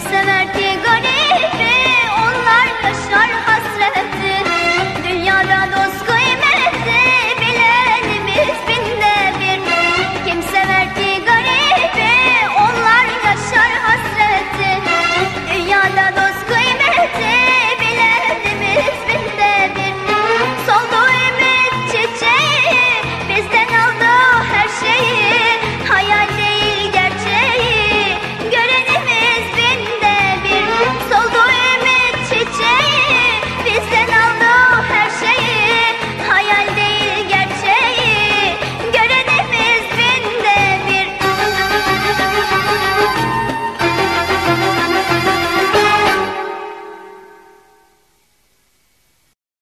Seven.